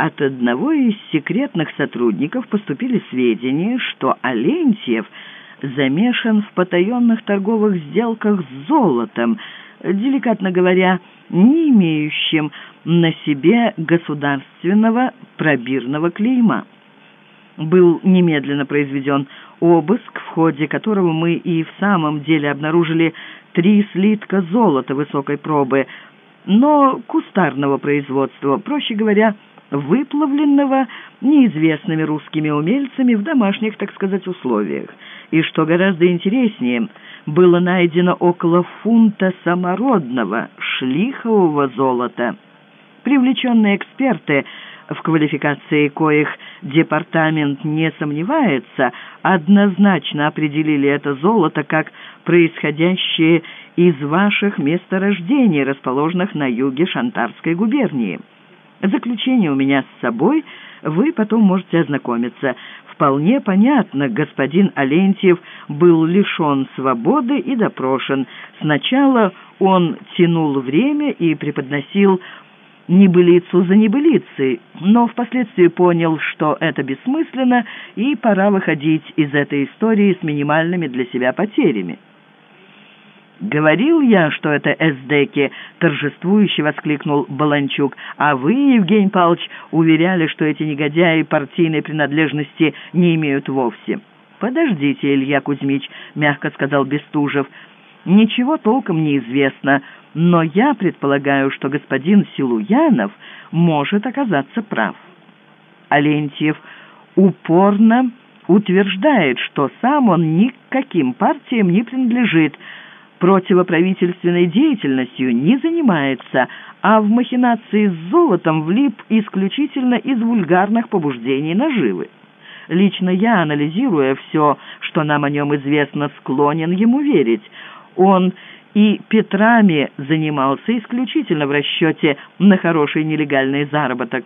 от одного из секретных сотрудников поступили сведения, что Алентьев замешан в потаенных торговых сделках с золотом, деликатно говоря, не имеющим на себе государственного пробирного клейма. Был немедленно произведен обыск, в ходе которого мы и в самом деле обнаружили три слитка золота высокой пробы, но кустарного производства, проще говоря, выплавленного неизвестными русскими умельцами в домашних, так сказать, условиях. И что гораздо интереснее, было найдено около фунта самородного шлихового золота. Привлеченные эксперты, в квалификации коих департамент не сомневается, однозначно определили это золото как происходящее из ваших месторождений, расположенных на юге Шантарской губернии. Заключение у меня с собой, вы потом можете ознакомиться. Вполне понятно, господин Алентьев был лишен свободы и допрошен. Сначала он тянул время и преподносил небылицу за небылицей, но впоследствии понял, что это бессмысленно, и пора выходить из этой истории с минимальными для себя потерями. «Говорил я, что это эсдеки!» — торжествующе воскликнул Баланчук. «А вы, Евгений Павлович, уверяли, что эти негодяи партийной принадлежности не имеют вовсе». «Подождите, Илья Кузьмич», — мягко сказал Бестужев. «Ничего толком не известно, но я предполагаю, что господин Силуянов может оказаться прав». Алентьев упорно утверждает, что сам он никаким партиям не принадлежит, противоправительственной деятельностью не занимается, а в махинации с золотом влип исключительно из вульгарных побуждений наживы. Лично я, анализируя все, что нам о нем известно, склонен ему верить. Он и Петрами занимался исключительно в расчете на хороший нелегальный заработок.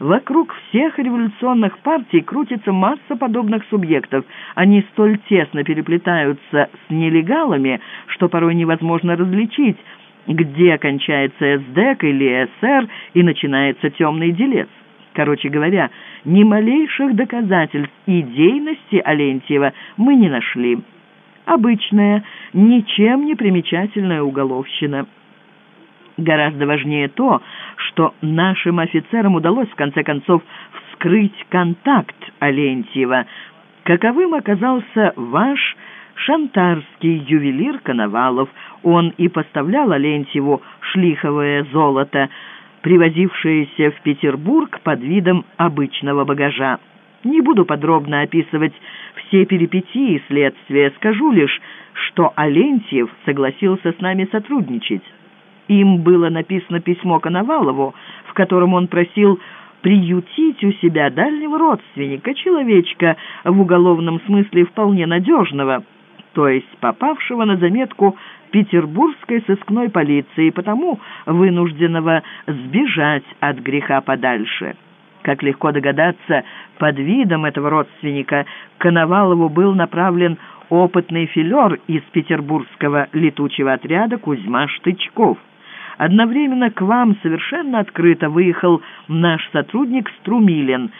Вокруг всех революционных партий крутится масса подобных субъектов. Они столь тесно переплетаются с нелегалами, что порой невозможно различить, где кончается СДЭК или СР и начинается темный делец. Короче говоря, ни малейших доказательств идейности Алентьева мы не нашли. Обычная, ничем не примечательная уголовщина – Гораздо важнее то, что нашим офицерам удалось в конце концов вскрыть контакт Алентьева. Каковым оказался ваш шантарский ювелир Коновалов. Он и поставлял Алентьеву шлиховое золото, привозившееся в Петербург под видом обычного багажа. Не буду подробно описывать все перипетии следствия, скажу лишь, что Алентьев согласился с нами сотрудничать. Им было написано письмо Коновалову, в котором он просил приютить у себя дальнего родственника, человечка в уголовном смысле вполне надежного, то есть попавшего на заметку петербургской сыскной полиции, потому вынужденного сбежать от греха подальше. Как легко догадаться, под видом этого родственника Коновалову был направлен опытный филер из петербургского летучего отряда Кузьма Штычков. Одновременно к вам совершенно открыто выехал наш сотрудник Струмилин.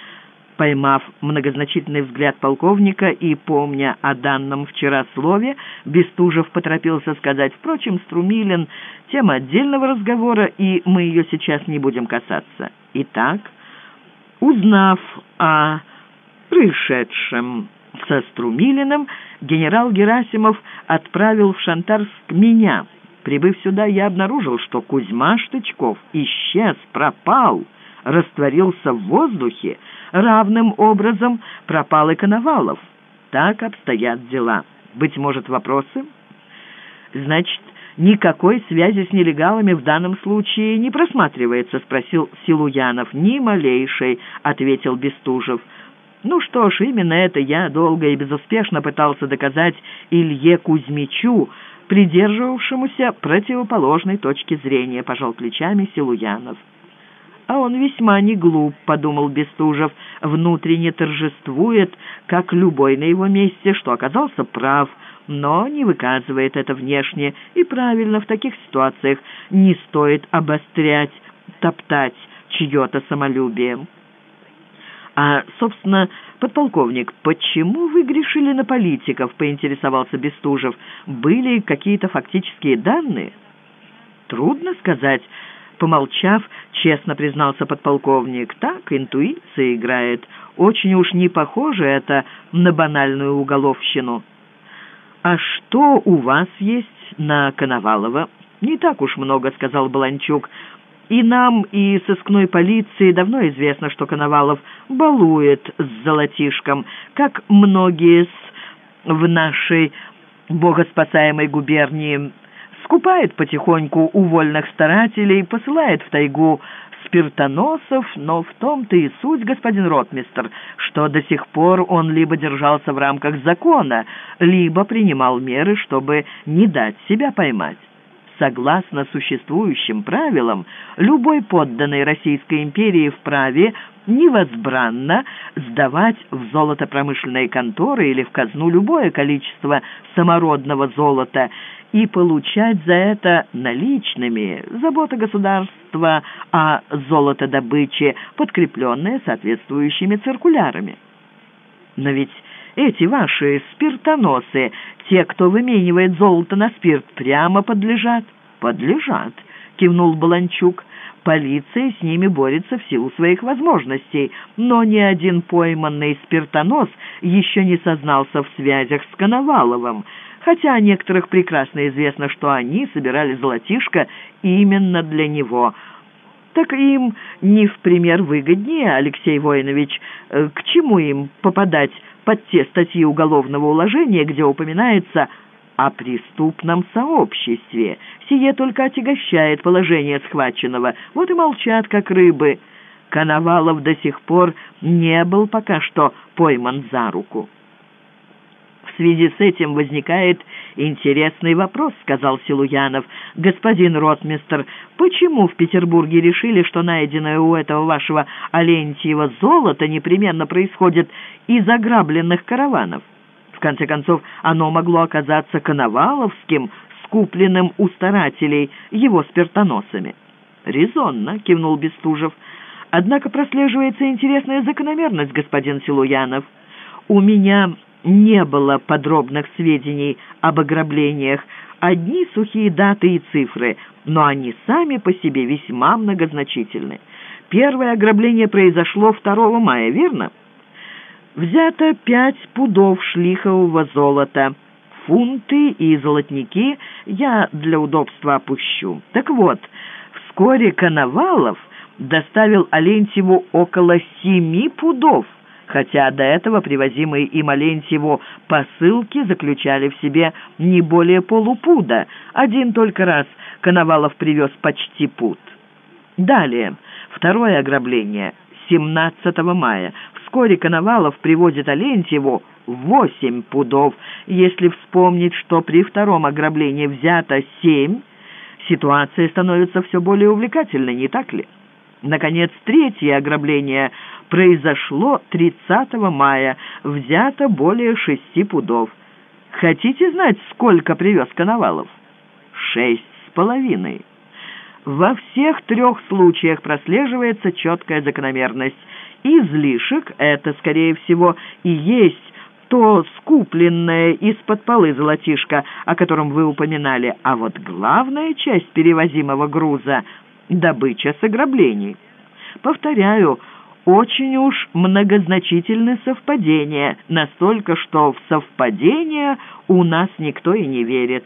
Поймав многозначительный взгляд полковника и помня о данном вчера слове, Бестужев поторопился сказать, впрочем, Струмилин — тема отдельного разговора, и мы ее сейчас не будем касаться. Итак, узнав о пришедшем со Струмилиным, генерал Герасимов отправил в Шантарск меня — Прибыв сюда, я обнаружил, что Кузьма Штычков исчез, пропал, растворился в воздухе. Равным образом пропал и Коновалов. Так обстоят дела. Быть может, вопросы? Значит, никакой связи с нелегалами в данном случае не просматривается, спросил Силуянов. Ни малейшей, ответил Бестужев. Ну что ж, именно это я долго и безуспешно пытался доказать Илье Кузьмичу, придерживавшемуся противоположной точки зрения, пожал плечами Силуянов. «А он весьма не глуп», — подумал Бестужев, внутренне торжествует, как любой на его месте, что оказался прав, но не выказывает это внешне, и правильно в таких ситуациях не стоит обострять, топтать чье-то самолюбие. «А, собственно, подполковник, почему вы грешили на политиков?» — поинтересовался Бестужев. «Были какие-то фактические данные?» «Трудно сказать». Помолчав, честно признался подполковник. «Так, интуиция играет. Очень уж не похоже это на банальную уголовщину». «А что у вас есть на Коновалова?» «Не так уж много», — сказал Баланчук. «И нам, и сыскной полиции давно известно, что Коновалов балует с золотишком, как многие с в нашей богоспасаемой губернии. Скупает потихоньку у вольных старателей, посылает в тайгу спиртоносов, но в том-то и суть, господин ротмистр, что до сих пор он либо держался в рамках закона, либо принимал меры, чтобы не дать себя поймать. Согласно существующим правилам, любой подданный Российской империи вправе невозбранно сдавать в золотопромышленные конторы или в казну любое количество самородного золота и получать за это наличными забота государства о золотодобыче, подкрепленные соответствующими циркулярами. Но ведь эти ваши спиртоносы, те, кто выменивает золото на спирт, прямо подлежат?» «Подлежат», — кивнул Баланчук. «Полиция с ними борется в силу своих возможностей, но ни один пойманный спиртонос еще не сознался в связях с Коноваловым, хотя о некоторых прекрасно известно, что они собирали золотишко именно для него». Так им не в пример выгоднее, Алексей Воинович, э, к чему им попадать под те статьи уголовного уложения, где упоминается о преступном сообществе. Сие только отягощает положение схваченного. Вот и молчат, как рыбы. Коновалов до сих пор не был пока что пойман за руку. «В связи с этим возникает интересный вопрос», — сказал Силуянов. «Господин ротмистер, почему в Петербурге решили, что найденное у этого вашего Алентьева золото непременно происходит из ограбленных караванов? В конце концов, оно могло оказаться коноваловским, скупленным у старателей его спиртоносами». «Резонно», — кивнул Бестужев. «Однако прослеживается интересная закономерность, господин Силуянов. У меня не было подробных сведений об ограблениях, одни сухие даты и цифры, но они сами по себе весьма многозначительны. Первое ограбление произошло 2 мая, верно? Взято пять пудов шлихового золота. Фунты и золотники я для удобства опущу. Так вот, вскоре Коновалов доставил Алентьеву около семи пудов – хотя до этого привозимые им Алентьеву посылки заключали в себе не более полупуда. Один только раз Коновалов привез почти пуд. Далее, второе ограбление, 17 мая. Вскоре Коновалов привозит Алентьеву восемь пудов. Если вспомнить, что при втором ограблении взято семь, ситуация становится все более увлекательной, не так ли? Наконец, третье ограбление произошло 30 мая, взято более шести пудов. Хотите знать, сколько привез Коновалов? Шесть с половиной. Во всех трех случаях прослеживается четкая закономерность. Излишек — это, скорее всего, и есть то скупленное из-под полы золотишко, о котором вы упоминали, а вот главная часть перевозимого груза — добыча с ограблений. Повторяю, очень уж многозначительны совпадения, настолько, что в совпадения у нас никто и не верит.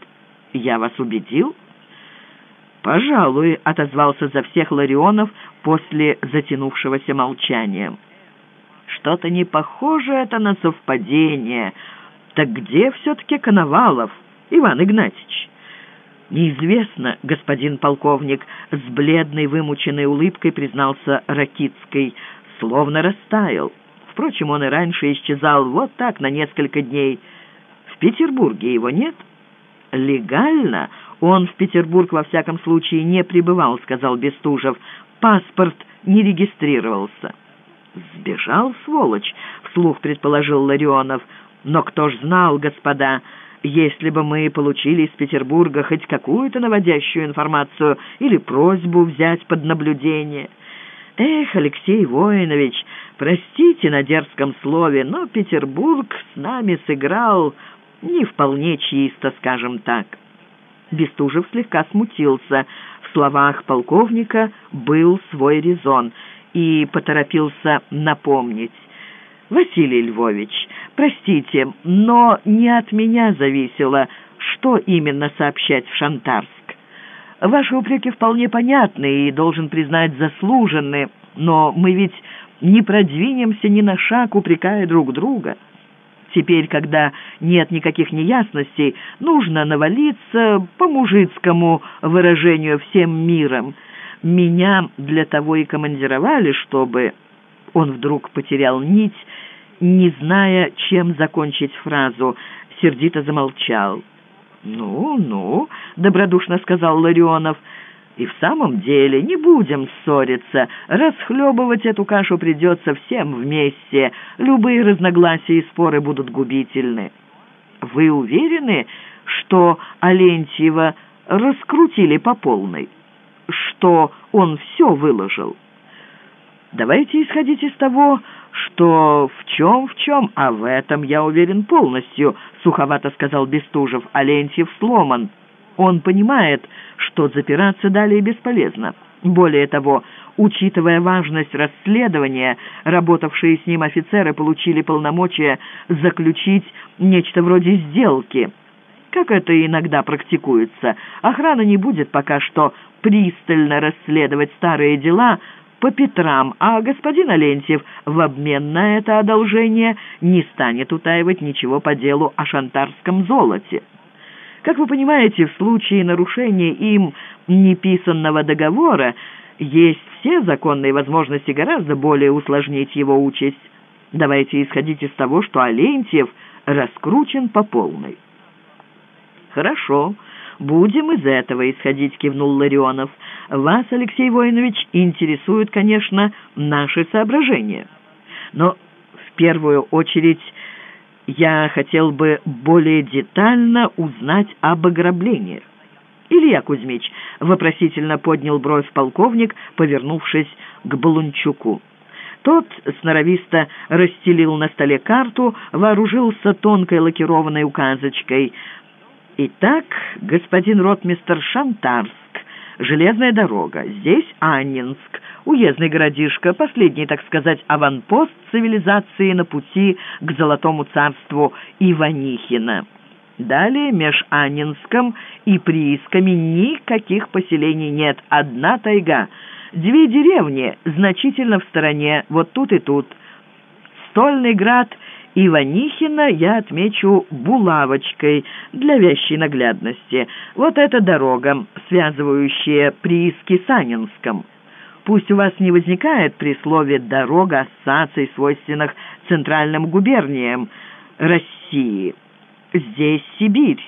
Я вас убедил?» «Пожалуй», — отозвался за всех Ларионов после затянувшегося молчания. «Что-то не похоже это на совпадение. Так где все-таки Коновалов, Иван Игнатьевич?» «Неизвестно, господин полковник», — с бледной вымученной улыбкой признался Ракицкой словно растаял. Впрочем, он и раньше исчезал вот так на несколько дней. В Петербурге его нет? Легально он в Петербург во всяком случае не прибывал, сказал Бестужев. Паспорт не регистрировался. «Сбежал, сволочь!» — вслух предположил Ларионов. «Но кто ж знал, господа, если бы мы получили из Петербурга хоть какую-то наводящую информацию или просьбу взять под наблюдение...» Эх, Алексей Воинович, простите на дерзком слове, но Петербург с нами сыграл не вполне чисто, скажем так. Бестужев слегка смутился. В словах полковника был свой резон и поторопился напомнить. «Василий Львович, простите, но не от меня зависело, что именно сообщать в Шантарск. Ваши упреки вполне понятны и, должен признать, заслуженны, но мы ведь не продвинемся ни на шаг, упрекая друг друга. Теперь, когда нет никаких неясностей, нужно навалиться по мужицкому выражению всем миром. Меня для того и командировали, чтобы... Он вдруг потерял нить, не зная, чем закончить фразу, сердито замолчал. «Ну, ну», — добродушно сказал Ларионов, — «и в самом деле не будем ссориться. Расхлебывать эту кашу придется всем вместе. Любые разногласия и споры будут губительны». «Вы уверены, что Алентьева раскрутили по полной? Что он все выложил?» «Давайте исходить из того, что в чем в чем, а в этом я уверен полностью», — суховато сказал Бестужев. «Алентьев сломан. Он понимает, что запираться далее бесполезно. Более того, учитывая важность расследования, работавшие с ним офицеры получили полномочия заключить нечто вроде сделки. Как это иногда практикуется, охрана не будет пока что пристально расследовать старые дела, по Петрам, а господин Алентьев в обмен на это одолжение не станет утаивать ничего по делу о шантарском золоте. Как вы понимаете, в случае нарушения им неписанного договора есть все законные возможности гораздо более усложнить его участь. Давайте исходить из того, что Алентьев раскручен по полной. «Хорошо, будем из этого исходить», — кивнул Ларионов. «Вас, Алексей Воинович, интересуют, конечно, наши соображения. Но в первую очередь я хотел бы более детально узнать об ограблениях». «Илья Кузьмич», — вопросительно поднял бровь полковник, повернувшись к Балунчуку. Тот сноровисто расстелил на столе карту, вооружился тонкой лакированной указочкой — «Итак, господин ротмистер Шантарск, железная дорога, здесь Аннинск, уездный городишко, последний, так сказать, аванпост цивилизации на пути к золотому царству Иванихина. Далее меж Аннинском и приисками никаких поселений нет, одна тайга. Две деревни значительно в стороне, вот тут и тут. Стольный град — Иванихина я отмечу булавочкой для вящей наглядности. Вот эта дорога, связывающая прииски с Анинском. Пусть у вас не возникает при слове «дорога» ассоциаций, свойственных центральным губерниям России. Здесь Сибирь.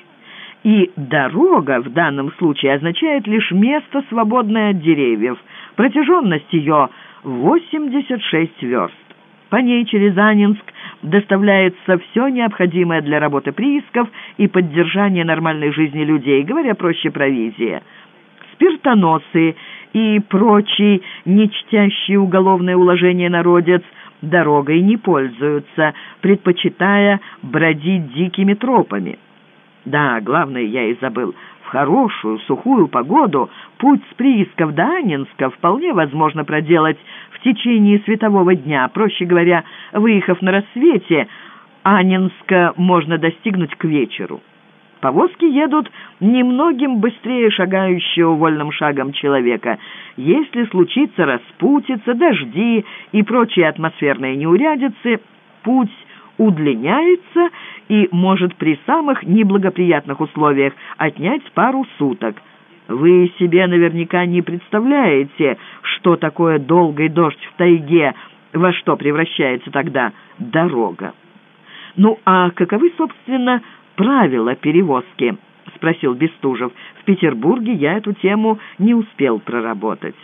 И «дорога» в данном случае означает лишь место, свободное от деревьев. Протяженность ее 86 верст. По ней через Анинск доставляется все необходимое для работы приисков и поддержания нормальной жизни людей, говоря проще провизия. Спиртоносы и прочий, не чтящий уголовное уложение народец, дорогой не пользуются, предпочитая бродить дикими тропами. Да, главное я и забыл. В хорошую, сухую погоду путь с приисков до Анинска вполне возможно проделать в течение светового дня. Проще говоря, выехав на рассвете, Анинска можно достигнуть к вечеру. Повозки едут немногим быстрее шагающего вольным шагом человека. Если случится распутица, дожди и прочие атмосферные неурядицы, путь удлиняется и может при самых неблагоприятных условиях отнять пару суток. Вы себе наверняка не представляете, что такое долгий дождь в тайге, во что превращается тогда дорога. «Ну, а каковы, собственно, правила перевозки?» — спросил Бестужев. «В Петербурге я эту тему не успел проработать».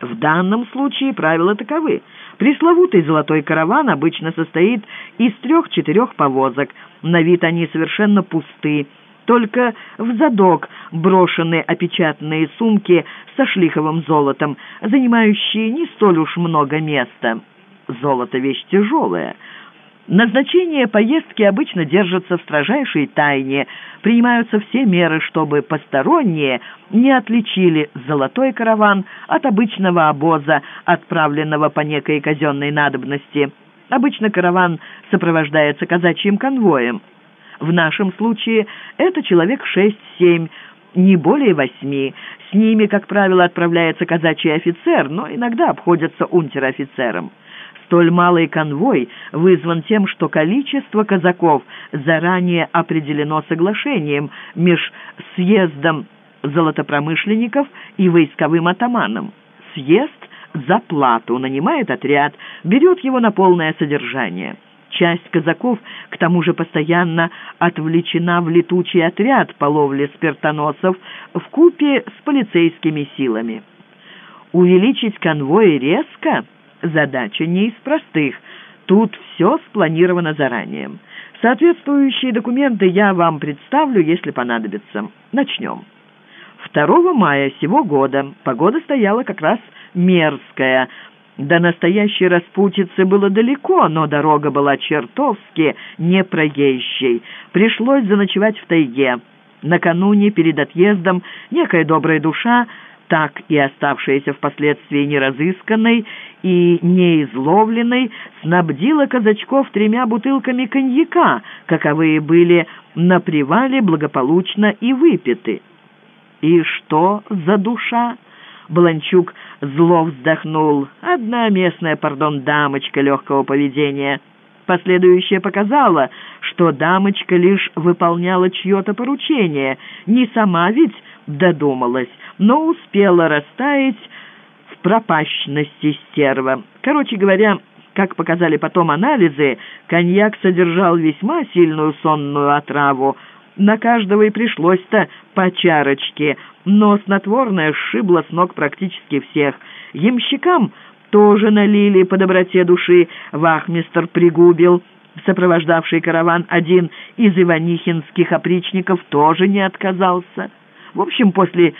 В данном случае правила таковы. Пресловутый золотой караван обычно состоит из трех-четырех повозок. На вид они совершенно пусты. Только в задок брошены опечатанные сумки со шлиховым золотом, занимающие не столь уж много места. Золото — вещь тяжелая. Назначение поездки обычно держится в строжайшей тайне. Принимаются все меры, чтобы посторонние не отличили золотой караван от обычного обоза, отправленного по некой казенной надобности. Обычно караван сопровождается казачьим конвоем. В нашем случае это человек шесть-семь, не более восьми. С ними, как правило, отправляется казачий офицер, но иногда обходятся унтер-офицером. Столь малый конвой вызван тем, что количество казаков заранее определено соглашением меж съездом золотопромышленников и войсковым атаманом. Съезд за плату нанимает отряд, берет его на полное содержание. Часть казаков, к тому же, постоянно отвлечена в летучий отряд по ловле спиртоносов в купе с полицейскими силами. Увеличить конвой резко – задача не из простых. Тут все спланировано заранее. Соответствующие документы я вам представлю, если понадобится. Начнем. 2 мая сего года погода стояла как раз мерзкая – до настоящей распутицы было далеко, но дорога была чертовски непроезжей. Пришлось заночевать в тайге. Накануне, перед отъездом, некая добрая душа, так и оставшаяся впоследствии неразысканной и неизловленной, снабдила казачков тремя бутылками коньяка, каковые были на привале благополучно и выпиты. И что за душа? Баланчук зло вздохнул. «Одна местная, пардон, дамочка легкого поведения». Последующее показало, что дамочка лишь выполняла чье-то поручение. Не сама ведь додумалась, но успела растаять в пропащности стерва. Короче говоря, как показали потом анализы, коньяк содержал весьма сильную сонную отраву. На каждого и пришлось-то по чарочке, но снотворное сшибло с ног практически всех. Ямщикам тоже налили по доброте души, вахмистр пригубил. Сопровождавший караван один из иванихинских опричников тоже не отказался. В общем, после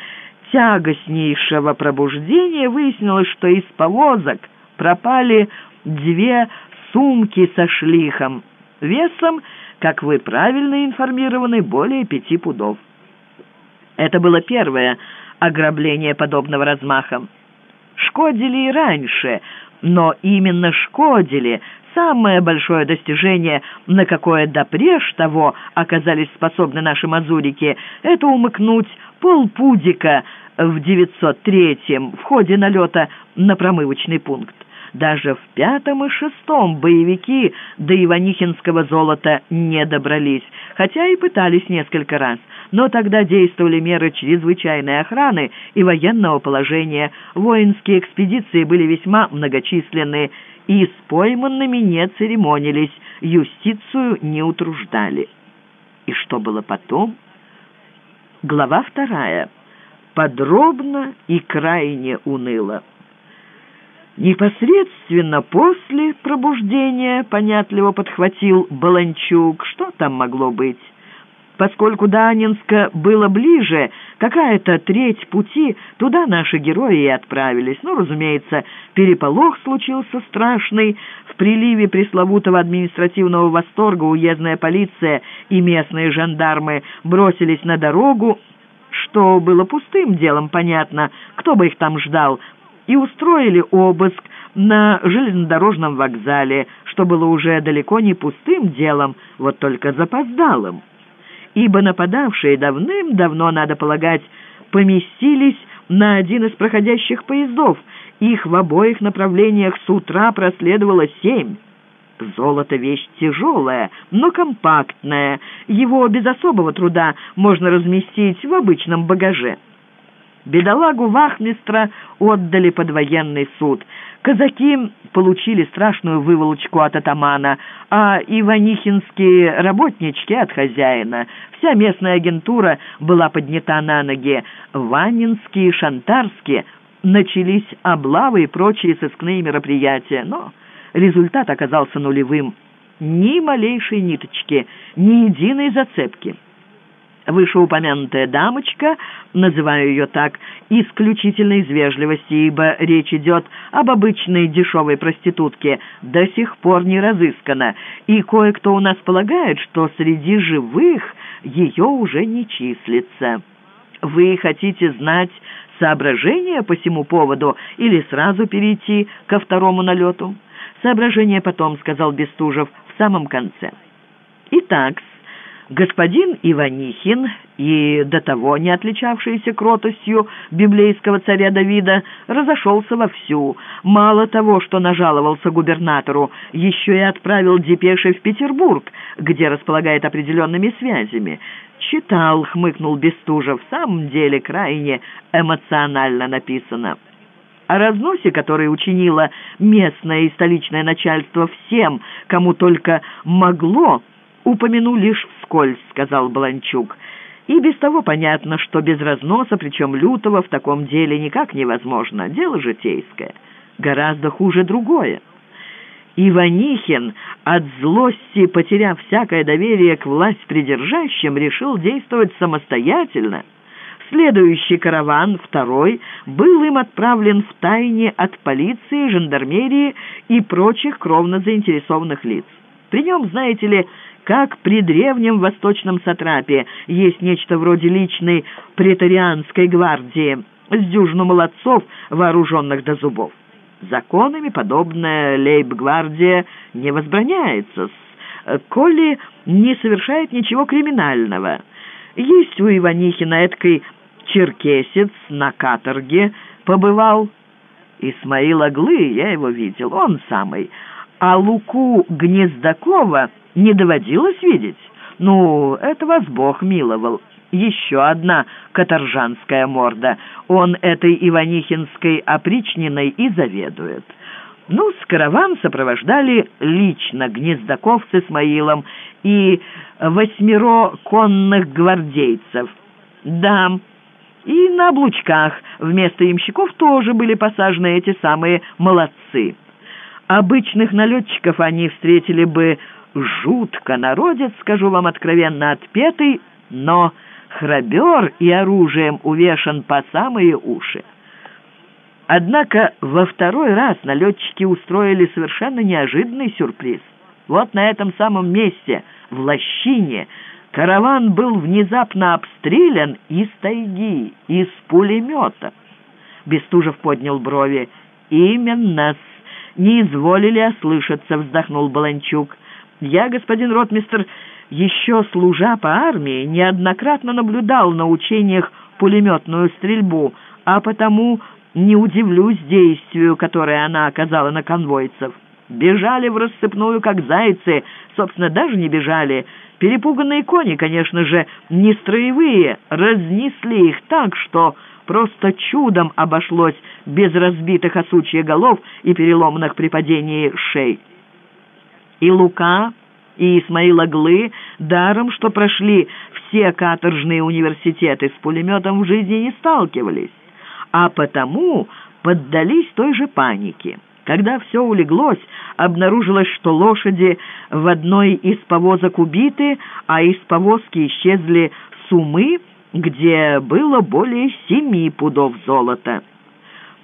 тягостнейшего пробуждения выяснилось, что из повозок пропали две сумки со шлихом, весом, как вы правильно информированы, более пяти пудов. Это было первое ограбление подобного размаха. Шкодили и раньше, но именно шкодили – самое большое достижение, на какое допреж того оказались способны наши мазурики, это умыкнуть полпудика в 903-м в ходе налета на промывочный пункт. Даже в пятом и шестом боевики до Иванихинского золота не добрались, хотя и пытались несколько раз. Но тогда действовали меры чрезвычайной охраны и военного положения. Воинские экспедиции были весьма многочисленны, и с пойманными не церемонились, юстицию не утруждали. И что было потом? Глава вторая. Подробно и крайне уныло. Непосредственно после пробуждения, понятливо подхватил Баланчук, что там могло быть? Поскольку до было ближе, какая-то треть пути, туда наши герои и отправились. Ну, разумеется, переполох случился страшный. В приливе пресловутого административного восторга уездная полиция и местные жандармы бросились на дорогу, что было пустым делом, понятно, кто бы их там ждал, и устроили обыск на железнодорожном вокзале, что было уже далеко не пустым делом, вот только запоздалым. Ибо нападавшие давным-давно, надо полагать, поместились на один из проходящих поездов. Их в обоих направлениях с утра проследовало семь. Золото — вещь тяжелая, но компактная. Его без особого труда можно разместить в обычном багаже. Бедолагу вахмистра отдали под военный суд. Казаки получили страшную выволочку от атамана, а иванихинские работнички от хозяина. Вся местная агентура была поднята на ноги. Ванинские шантарские начались облавы и прочие сыскные мероприятия, но результат оказался нулевым. Ни малейшей ниточки, ни единой зацепки. Вышеупомянутая дамочка, называю ее так, исключительно из вежливости, ибо речь идет об обычной дешевой проститутке, до сих пор не разыскана, и кое-кто у нас полагает, что среди живых ее уже не числится. Вы хотите знать соображения по всему поводу или сразу перейти ко второму налету? Соображения потом, сказал Бестужев, в самом конце. Итак, господин Иванихин и до того не отличавшийся кротостью библейского царя Давида разошелся вовсю. Мало того, что нажаловался губернатору, еще и отправил депеши в Петербург, где располагает определенными связями. «Читал», — хмыкнул Бестужев, — «в самом деле крайне эмоционально написано». О разносе, который учинило местное и столичное начальство всем, кому только могло, упомяну лишь вскользь», — сказал Баланчук. «И без того понятно, что без разноса, причем лютого, в таком деле никак невозможно. Дело житейское. Гораздо хуже другое». Иванихин, от злости потеряв всякое доверие к власть придержащим, решил действовать самостоятельно. Следующий караван, второй, был им отправлен в тайне от полиции, жандармерии и прочих кровно заинтересованных лиц. При нем, знаете ли, как при древнем восточном сатрапе есть нечто вроде личной претарианской гвардии с дюжину молодцов, вооруженных до зубов. Законами подобная лейб-гвардия не возбраняется, коли не совершает ничего криминального. Есть у Иванихина эткой черкесец на каторге побывал. Исмаил Аглы, я его видел, он самый. А Луку Гнездакова не доводилось видеть? Ну, это вас Бог миловал. Еще одна каторжанская морда. Он этой Иванихинской опричниной и заведует. Ну, с караван сопровождали лично Гнездаков с Исмаилом и восьмеро конных гвардейцев. Да, и на облучках вместо имщиков тоже были посажены эти самые молодцы. Обычных налетчиков они встретили бы жутко, народец, скажу вам откровенно, отпетый, но храбер и оружием увешан по самые уши. Однако во второй раз налетчики устроили совершенно неожиданный сюрприз. Вот на этом самом месте, в Лощине, караван был внезапно обстрелян из тайги, из пулемета. Бестужев поднял брови. «Именно-с! Не изволили ослышаться», — вздохнул Баланчук. «Я, господин ротмистр, еще служа по армии, неоднократно наблюдал на учениях пулеметную стрельбу, а потому не удивлюсь действию, которое она оказала на конвойцев. Бежали в рассыпную, как зайцы, собственно, даже не бежали. Перепуганные кони, конечно же, не строевые, разнесли их так, что просто чудом обошлось без разбитых осучья голов и переломанных при падении шей. И Лука, и Исмаил Аглы, даром, что прошли все каторжные университеты, с пулеметом в жизни не сталкивались, а потому поддались той же панике. Когда все улеглось, обнаружилось, что лошади в одной из повозок убиты, а из повозки исчезли сумы, где было более семи пудов золота.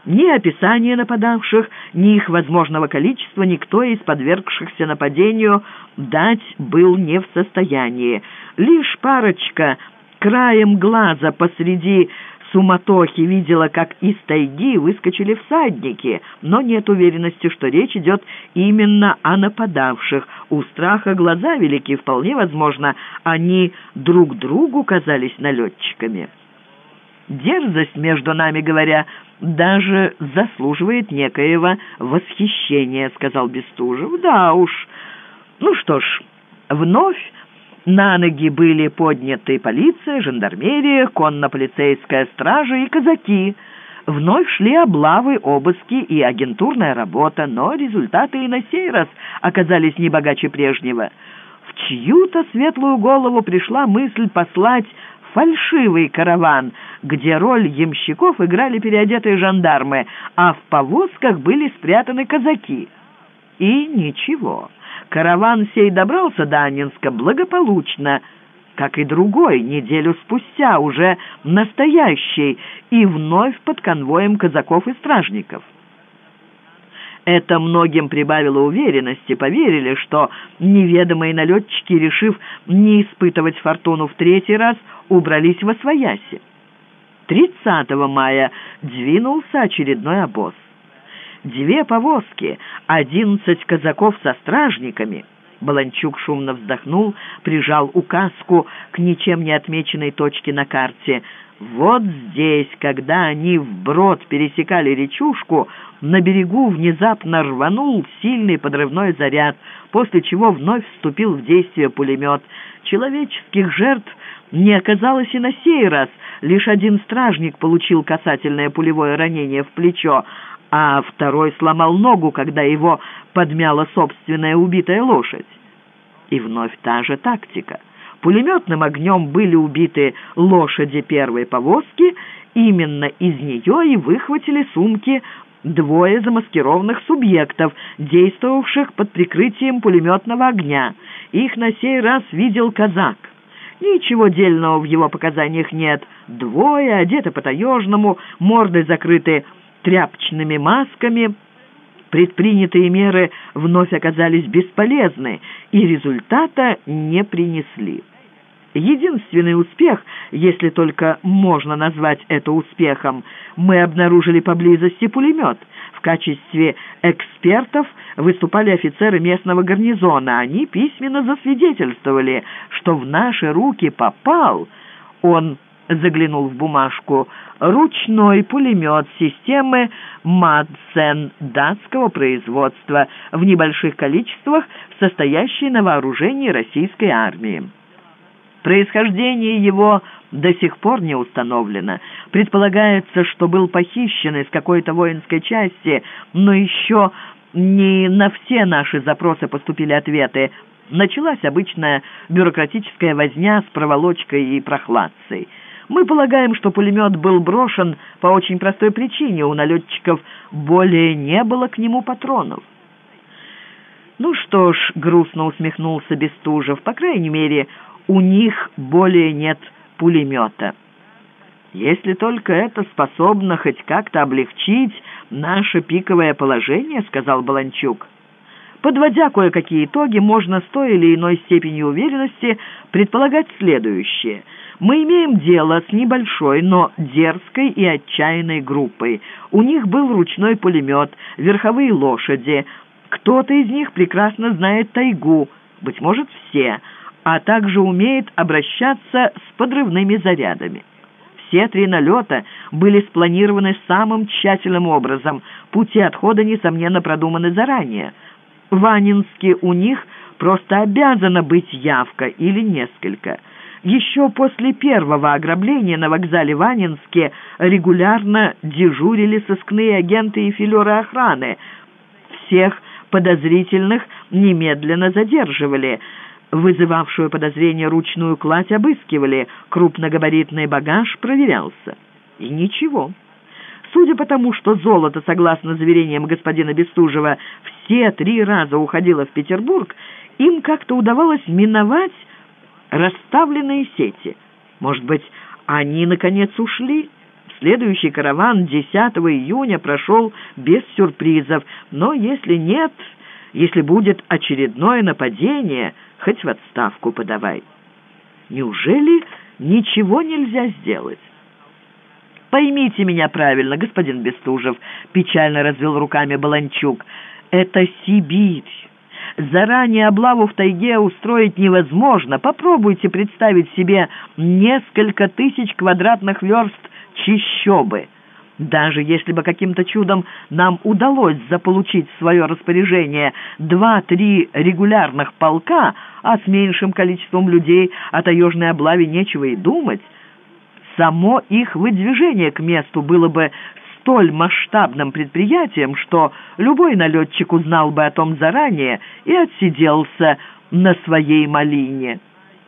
Ни описания нападавших, ни их возможного количества никто из подвергшихся нападению дать был не в состоянии. Лишь парочка краем глаза посреди суматохи видела, как из тайги выскочили всадники, но нет уверенности, что речь идет именно о нападавших. У страха глаза велики, вполне возможно, они друг другу казались налетчиками. Дерзость, между нами говоря, даже заслуживает некоего восхищения», — сказал Бестужев. «Да уж. Ну что ж, вновь на ноги были подняты полиция, жандармерия, конно-полицейская стража и казаки. Вновь шли облавы, обыски и агентурная работа, но результаты и на сей раз оказались не богаче прежнего. В чью-то светлую голову пришла мысль послать фальшивый караван, где роль ямщиков играли переодетые жандармы, а в повозках были спрятаны казаки. И ничего, караван сей добрался до Анинска благополучно, как и другой, неделю спустя, уже настоящий, и вновь под конвоем казаков и стражников. Это многим прибавило уверенности, поверили, что неведомые налетчики, решив не испытывать фортуну в третий раз, убрались во свояси. 30 мая двинулся очередной обоз. Две повозки, одиннадцать казаков со стражниками — Баланчук шумно вздохнул, прижал указку к ничем не отмеченной точке на карте. Вот здесь, когда они вброд пересекали речушку, на берегу внезапно рванул сильный подрывной заряд, после чего вновь вступил в действие пулемет. Человеческих жертв не оказалось и на сей раз. Лишь один стражник получил касательное пулевое ранение в плечо, а второй сломал ногу, когда его подмяла собственная убитая лошадь. И вновь та же тактика. Пулеметным огнем были убиты лошади первой повозки, именно из нее и выхватили сумки двое замаскированных субъектов, действовавших под прикрытием пулеметного огня. Их на сей раз видел казак. Ничего дельного в его показаниях нет. Двое, одеты по-таежному, морды закрыты тряпочными масками. Предпринятые меры вновь оказались бесполезны и результата не принесли. Единственный успех, если только можно назвать это успехом, мы обнаружили поблизости пулемет. В качестве экспертов выступали офицеры местного гарнизона. Они письменно засвидетельствовали, что в наши руки попал он заглянул в бумажку, ручной пулемет системы Мадсен датского производства в небольших количествах, состоящий на вооружении российской армии. Происхождение его до сих пор не установлено. Предполагается, что был похищен из какой-то воинской части, но еще не на все наши запросы поступили ответы. Началась обычная бюрократическая возня с проволочкой и прохладцей. Мы полагаем, что пулемет был брошен по очень простой причине. У налетчиков более не было к нему патронов. «Ну что ж», — грустно усмехнулся Бестужев, «по крайней мере, у них более нет пулемета». «Если только это способно хоть как-то облегчить наше пиковое положение», — сказал Баланчук. Подводя кое-какие итоги, можно с той или иной степенью уверенности предполагать следующее — мы имеем дело с небольшой, но дерзкой и отчаянной группой. У них был ручной пулемет, верховые лошади. Кто-то из них прекрасно знает тайгу, быть может, все, а также умеет обращаться с подрывными зарядами. Все три налета были спланированы самым тщательным образом. Пути отхода, несомненно, продуманы заранее. В Анинске у них просто обязана быть явка или несколько – еще после первого ограбления на вокзале в Анинске регулярно дежурили сыскные агенты и филеры охраны. Всех подозрительных немедленно задерживали. Вызывавшую подозрение ручную кладь обыскивали, крупногабаритный багаж проверялся. И ничего. Судя по тому, что золото, согласно заверениям господина Бестужева, все три раза уходило в Петербург, им как-то удавалось миновать расставленные сети. Может быть, они, наконец, ушли? Следующий караван 10 июня прошел без сюрпризов, но если нет, если будет очередное нападение, хоть в отставку подавай. Неужели ничего нельзя сделать? «Поймите меня правильно, господин Бестужев», — печально развел руками Баланчук. «Это Сибирь. Заранее облаву в тайге устроить невозможно. Попробуйте представить себе несколько тысяч квадратных верст чищобы. Даже если бы каким-то чудом нам удалось заполучить в свое распоряжение два-три регулярных полка, а с меньшим количеством людей о таежной облаве нечего и думать, само их выдвижение к месту было бы столь масштабным предприятием, что любой налетчик узнал бы о том заранее и отсиделся на своей малине.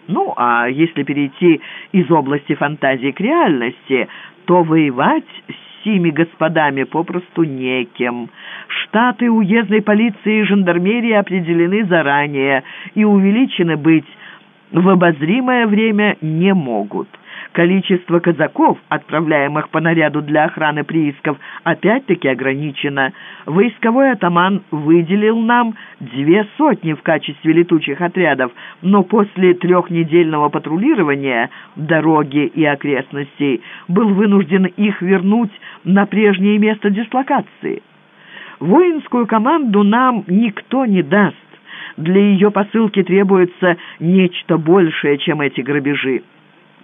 Ну, а если перейти из области фантазии к реальности, то воевать с сими господами попросту некем. Штаты уездной полиции и жандармерии определены заранее и увеличены быть в обозримое время не могут. Количество казаков, отправляемых по наряду для охраны приисков, опять-таки ограничено. Войсковой атаман выделил нам две сотни в качестве летучих отрядов, но после трехнедельного патрулирования дороги и окрестностей был вынужден их вернуть на прежнее место дислокации. Воинскую команду нам никто не даст. Для ее посылки требуется нечто большее, чем эти грабежи.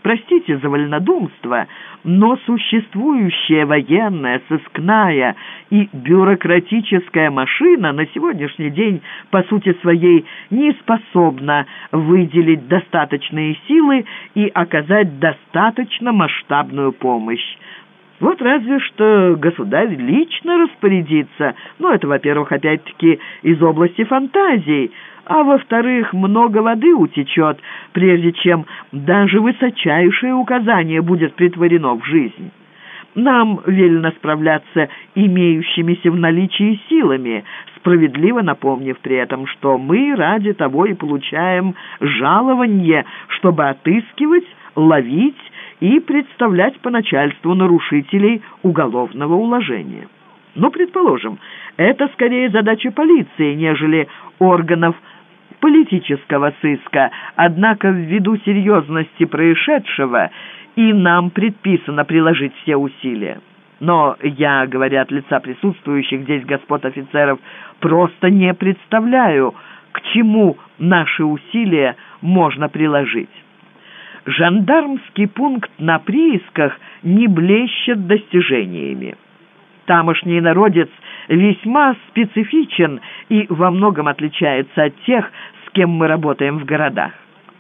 Простите за вольнодумство, но существующая военная, сыскная и бюрократическая машина на сегодняшний день по сути своей не способна выделить достаточные силы и оказать достаточно масштабную помощь. Вот разве что государь лично распорядится, но это, во-первых, опять-таки из области фантазий, а во-вторых, много воды утечет, прежде чем даже высочайшее указание будет притворено в жизнь. Нам велено справляться имеющимися в наличии силами, справедливо напомнив при этом, что мы ради того и получаем жалование, чтобы отыскивать, ловить и представлять по начальству нарушителей уголовного уложения. Но, предположим, это скорее задача полиции, нежели органов политического сыска, однако ввиду серьезности происшедшего и нам предписано приложить все усилия. Но я, говоря от лица присутствующих здесь господ офицеров, просто не представляю, к чему наши усилия можно приложить. Жандармский пункт на приисках не блещет достижениями. Тамошний народец весьма специфичен и во многом отличается от тех, с кем мы работаем в городах.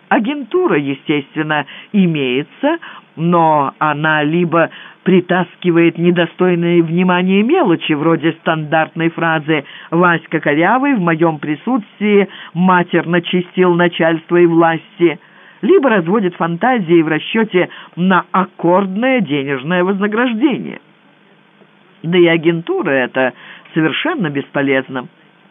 Агентура, естественно, имеется, но она либо притаскивает недостойные внимания мелочи, вроде стандартной фразы «Васька Корявый в моем присутствии матерно чистил начальство и власти», либо разводит фантазии в расчете на аккордное денежное вознаграждение. Да и агентура это совершенно бесполезна.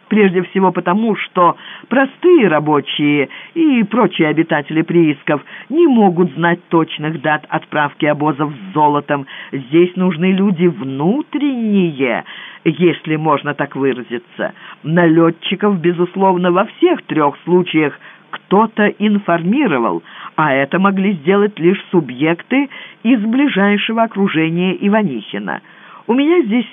Прежде всего потому, что простые рабочие и прочие обитатели приисков не могут знать точных дат отправки обозов с золотом. Здесь нужны люди внутренние, если можно так выразиться. Налетчиков, безусловно, во всех трех случаях кто-то информировал, а это могли сделать лишь субъекты из ближайшего окружения Иванихина. У меня здесь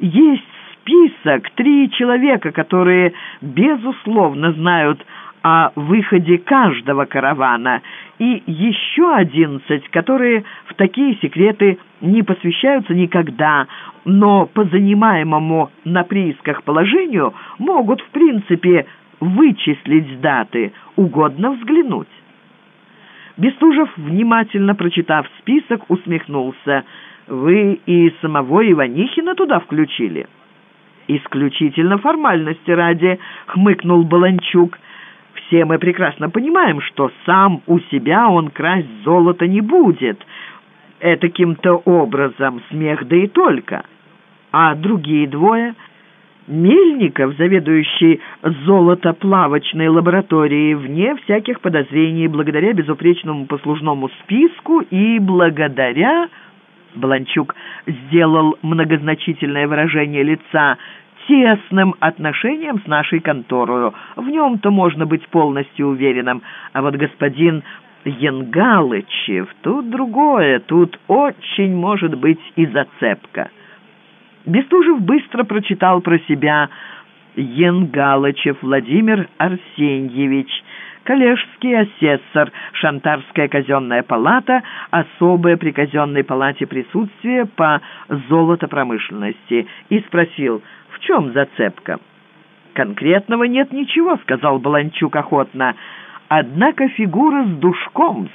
есть список, три человека, которые, безусловно, знают о выходе каждого каравана, и еще одиннадцать, которые в такие секреты не посвящаются никогда, но по занимаемому на приисках положению могут, в принципе, вычислить даты, угодно взглянуть. Бестужев, внимательно прочитав список, усмехнулся. «Вы и самого Иванихина туда включили?» «Исключительно формальности ради», — хмыкнул Баланчук. «Все мы прекрасно понимаем, что сам у себя он красть золото не будет. Это каким-то образом смех да и только. А другие двое...» Мельников, заведующий золотоплавочной лабораторией, вне всяких подозрений, благодаря безупречному послужному списку и благодаря... Бланчук сделал многозначительное выражение лица тесным отношением с нашей конторою. В нем-то можно быть полностью уверенным. А вот господин Янгалычев, тут другое, тут очень может быть и зацепка. Бестужев быстро прочитал про себя Янгалычев Владимир Арсеньевич, коллежский асессор, Шантарская казенная палата, особое при казенной палате присутствие по золотопромышленности, и спросил, в чем зацепка? «Конкретного нет ничего», — сказал Баланчук охотно, «однако фигура с душком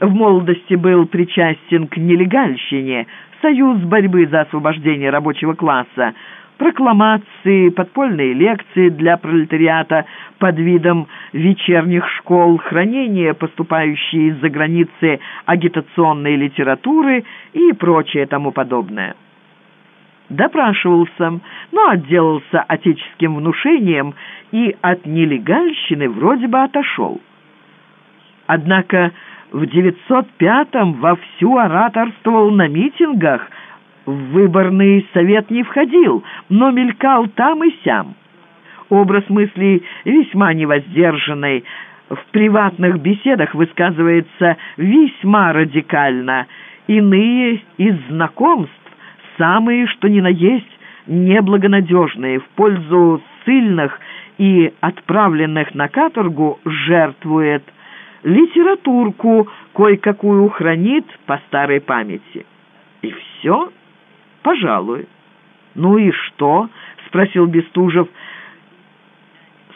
в молодости был причастен к нелегальщине, союз борьбы за освобождение рабочего класса, прокламации, подпольные лекции для пролетариата под видом вечерних школ, хранение поступающей из-за границы агитационной литературы и прочее тому подобное. Допрашивался, но отделался отеческим внушением и от нелегальщины вроде бы отошел. Однако в 905-м вовсю ораторствовал на митингах, в выборный совет не входил, но мелькал там и сям. Образ мыслей весьма невоздержанный, в приватных беседах высказывается весьма радикально. Иные из знакомств, самые что ни на есть, неблагонадежные, в пользу сильных и отправленных на каторгу жертвует литературку, кое-какую хранит по старой памяти. И все? Пожалуй. «Ну и что?» — спросил Бестужев.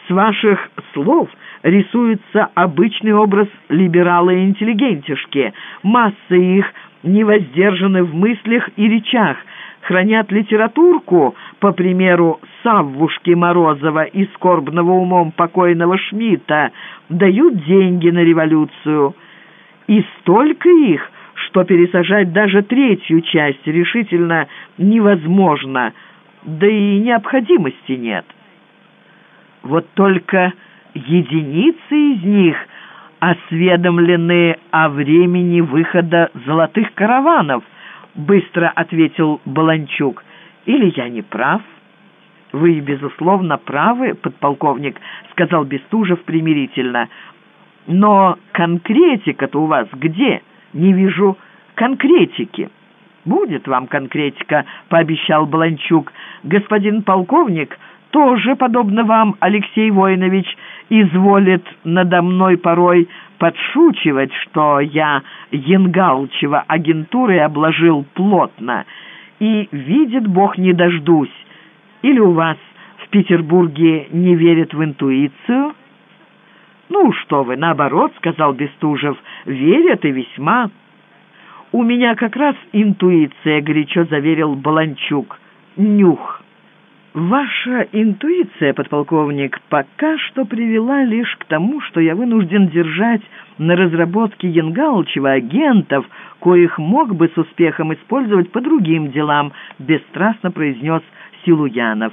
«С ваших слов рисуется обычный образ либерала и интеллигентишки. Масса их не воздержаны в мыслях и речах, хранят литературку, по примеру Саввушки Морозова и скорбного умом покойного Шмидта, дают деньги на революцию. И столько их, что пересажать даже третью часть решительно невозможно, да и необходимости нет. Вот только единицы из них осведомлены о времени выхода золотых караванов, быстро ответил Баланчук. Или я не прав? Вы, безусловно, правы, подполковник, сказал Бестужев примирительно. Но конкретика-то у вас где? Не вижу конкретики. «Будет вам конкретика», — пообещал Баланчук. «Господин полковник тоже, подобно вам, Алексей Воинович, изволит надо мной порой подшучивать, что я Янгалчева агентурой обложил плотно. И, видит Бог, не дождусь. Или у вас в Петербурге не верят в интуицию?» «Ну что вы, наоборот», — сказал Бестужев, — «верят и весьма». «У меня как раз интуиция», — горячо заверил Баланчук. «Нюх». «Ваша интуиция, подполковник, пока что привела лишь к тому, что я вынужден держать на разработке Янгалчева агентов, коих мог бы с успехом использовать по другим делам», — бесстрастно произнес Силуянов.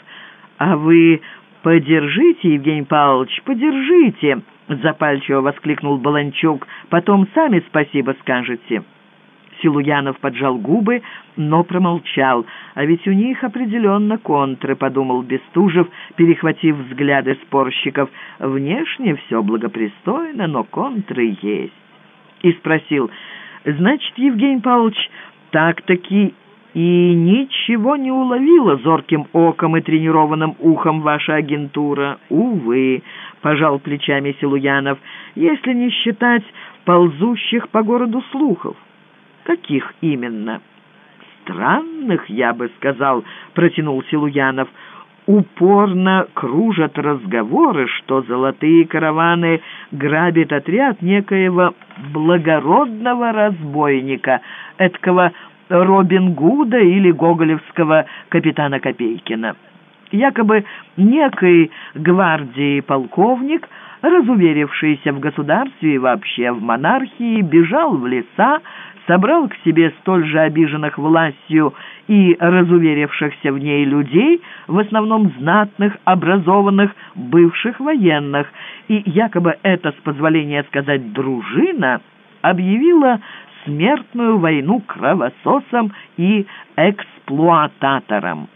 «А вы подержите, Евгений Павлович, подержите», — запальчиво воскликнул Баланчук. «Потом сами спасибо скажете». Силуянов поджал губы, но промолчал. «А ведь у них определенно контры», — подумал Бестужев, перехватив взгляды спорщиков. «Внешне все благопристойно, но контры есть». И спросил, «Значит, Евгений Павлович, так-таки и ничего не уловила зорким оком и тренированным ухом ваша агентура?» «Увы», — пожал плечами Силуянов, «если не считать ползущих по городу слухов». «Каких именно?» «Странных, я бы сказал», — протянул Силуянов. «Упорно кружат разговоры, что золотые караваны грабит отряд некоего благородного разбойника, эткого Робин Гуда или гоголевского капитана Копейкина. Якобы некий гвардии полковник, разуверившийся в государстве и вообще в монархии, бежал в леса, собрал к себе столь же обиженных властью и разуверившихся в ней людей, в основном знатных, образованных, бывших военных, и якобы это, с позволения сказать, дружина, объявила смертную войну кровососам и эксплуататорам.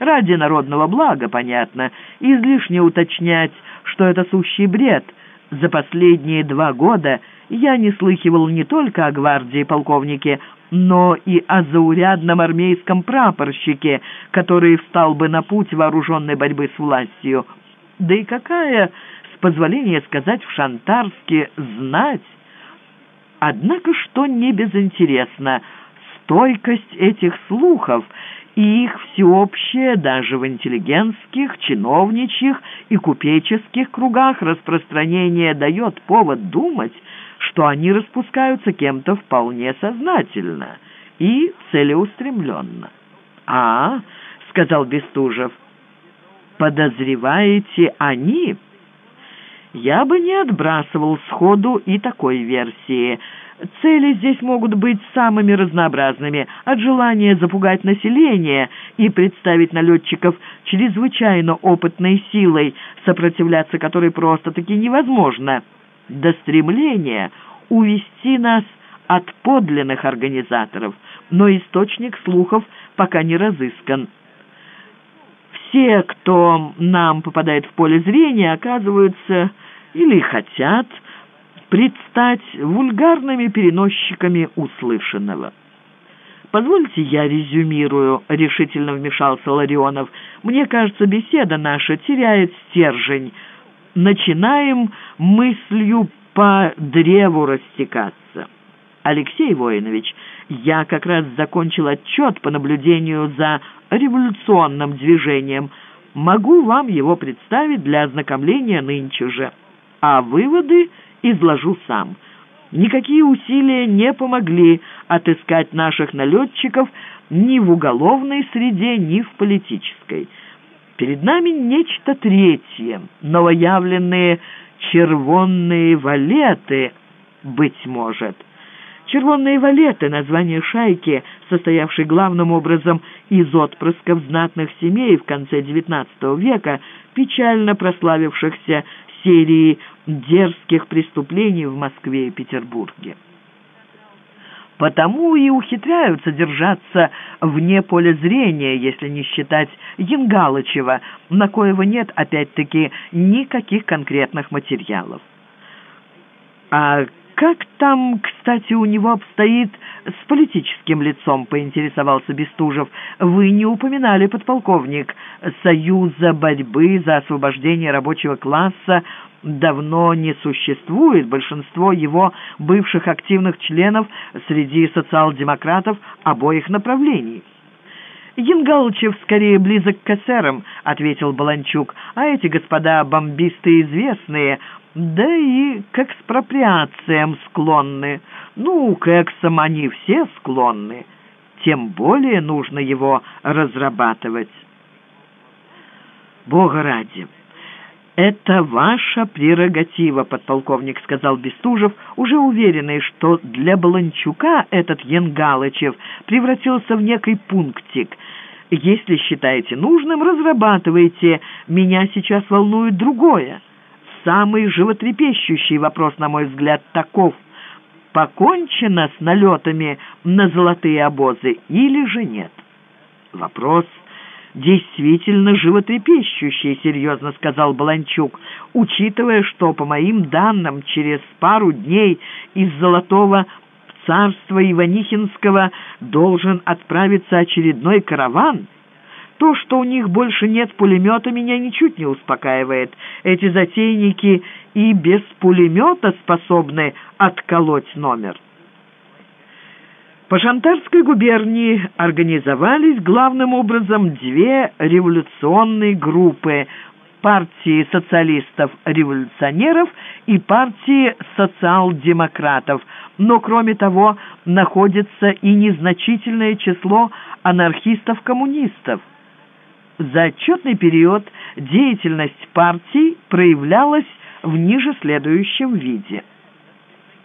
Ради народного блага, понятно, излишне уточнять, что это сущий бред. За последние два года – я не слыхивал не только о гвардии полковнике, но и о заурядном армейском прапорщике, который встал бы на путь вооруженной борьбы с властью. Да и какая, с позволения сказать, в Шантарске знать? Однако, что не безинтересно, стойкость этих слухов и их всеобщее даже в интеллигентских, чиновничьих и купеческих кругах распространение дает повод думать, что они распускаются кем-то вполне сознательно и целеустремленно. «А, — сказал Бестужев, — подозреваете они?» «Я бы не отбрасывал сходу и такой версии. Цели здесь могут быть самыми разнообразными, от желания запугать население и представить налетчиков чрезвычайно опытной силой, сопротивляться которой просто-таки невозможно» до стремления увести нас от подлинных организаторов, но источник слухов пока не разыскан. Все, кто нам попадает в поле зрения, оказываются или хотят предстать вульгарными переносчиками услышанного. «Позвольте я резюмирую», — решительно вмешался Ларионов. «Мне кажется, беседа наша теряет стержень. Начинаем мыслью по древу растекаться». «Алексей Воинович, я как раз закончил отчет по наблюдению за революционным движением. Могу вам его представить для ознакомления нынче же, а выводы изложу сам». Никакие усилия не помогли отыскать наших налетчиков ни в уголовной среде, ни в политической. Перед нами нечто третье, новоявленные червонные валеты, быть может. Червонные валеты — название шайки, состоявшей главным образом из отпрысков знатных семей в конце XIX века, печально прославившихся серии дерзких преступлений в Москве и Петербурге. Потому и ухитряются держаться вне поля зрения, если не считать Янгалычева, на коего нет, опять-таки, никаких конкретных материалов. А как там, кстати, у него обстоит с политическим лицом, поинтересовался Бестужев. Вы не упоминали, подполковник, Союза борьбы за освобождение рабочего класса давно не существует. Большинство его бывших активных членов среди социал-демократов обоих направлений. «Янгалычев скорее близок к эсерам», — ответил Баланчук, «а эти господа бомбисты известные, да и к экспроприациям склонны. Ну, к эксам они все склонны. Тем более нужно его разрабатывать». «Бога ради!» «Это ваша прерогатива», — подполковник сказал Бестужев, уже уверенный, что для Баланчука этот Янгалычев превратился в некий пунктик. «Если считаете нужным, разрабатывайте. Меня сейчас волнует другое. Самый животрепещущий вопрос, на мой взгляд, таков. Покончено с налетами на золотые обозы или же нет?» Вопрос действительно животрепещущий», — серьезно сказал Баланчук, «учитывая, что, по моим данным, через пару дней из Золотого царства Иванихинского должен отправиться очередной караван». То, что у них больше нет пулемета, меня ничуть не успокаивает. Эти затейники и без пулемета способны отколоть номер. По Шантарской губернии организовались главным образом две революционные группы партии социалистов-революционеров и партии социал-демократов, но кроме того находится и незначительное число анархистов-коммунистов. За отчетный период деятельность партий проявлялась в ниже следующем виде.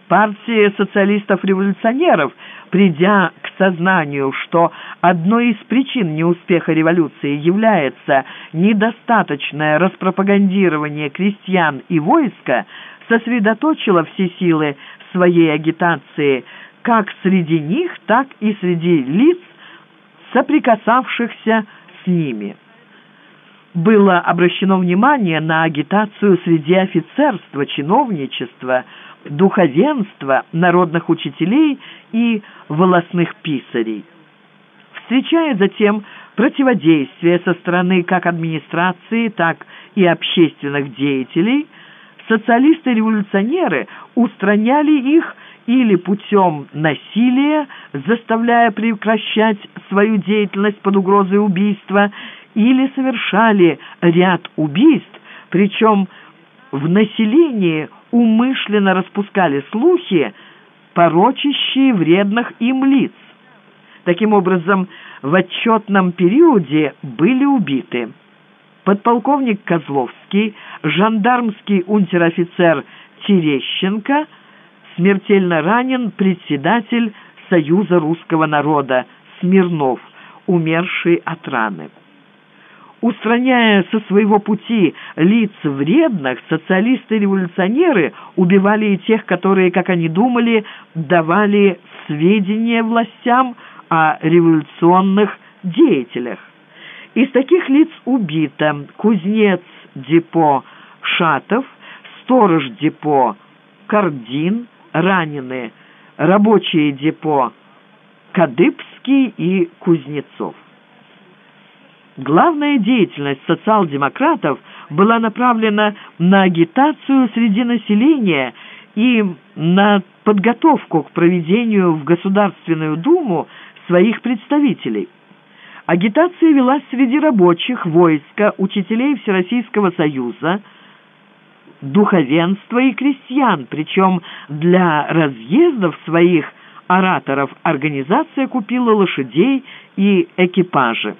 Партия социалистов-революционеров – придя к сознанию, что одной из причин неуспеха революции является недостаточное распропагандирование крестьян и войска, сосредоточила все силы своей агитации как среди них, так и среди лиц, соприкасавшихся с ними. Было обращено внимание на агитацию среди офицерства, чиновничества, духовенства, народных учителей и волосных писарей. Встречая затем противодействие со стороны как администрации, так и общественных деятелей, социалисты-революционеры устраняли их или путем насилия, заставляя прекращать свою деятельность под угрозой убийства, или совершали ряд убийств, причем в населении умышленно распускали слухи, порочащие вредных им лиц. Таким образом, в отчетном периоде были убиты подполковник Козловский, жандармский унтер-офицер Терещенко, смертельно ранен председатель Союза русского народа Смирнов, умерший от раны. Устраняя со своего пути лиц вредных, социалисты-революционеры убивали и тех, которые, как они думали, давали сведения властям о революционных деятелях. Из таких лиц убито кузнец депо Шатов, сторож депо Кардин, ранены рабочие депо Кадыбский и Кузнецов. Главная деятельность социал-демократов была направлена на агитацию среди населения и на подготовку к проведению в Государственную Думу своих представителей. Агитация велась среди рабочих, войска, учителей Всероссийского Союза, духовенства и крестьян, причем для разъездов своих ораторов организация купила лошадей и экипажи